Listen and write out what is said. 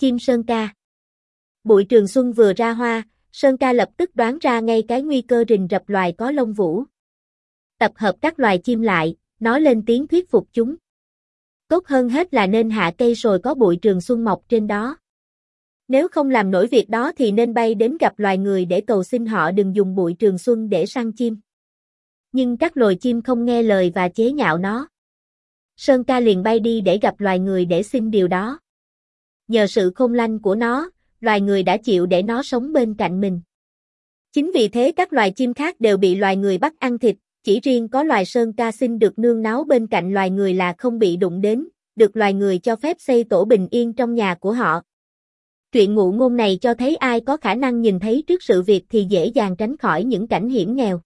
chim sơn ca. Bụi trường xuân vừa ra hoa, Sơn ca lập tức đoán ra ngay cái nguy cơ rình rập loài có lông vũ. Tập hợp các loài chim lại, nói lên tiếng thuyết phục chúng. Tốt hơn hết là nên hạ cây rồi có bụi trường xuân mọc trên đó. Nếu không làm nổi việc đó thì nên bay đến gặp loài người để cầu xin họ đừng dùng bụi trường xuân để săn chim. Nhưng các loài chim không nghe lời và chế nhạo nó. Sơn ca liền bay đi để gặp loài người để xin điều đó. Nhờ sự khôn lanh của nó, loài người đã chịu để nó sống bên cạnh mình. Chính vì thế các loài chim khác đều bị loài người bắt ăn thịt, chỉ riêng có loài sơn ca xin được nương náu bên cạnh loài người là không bị đụng đến, được loài người cho phép xây tổ bình yên trong nhà của họ. Truyện ngụ ngôn này cho thấy ai có khả năng nhìn thấy trước sự việc thì dễ dàng tránh khỏi những cảnh hiểm nghèo.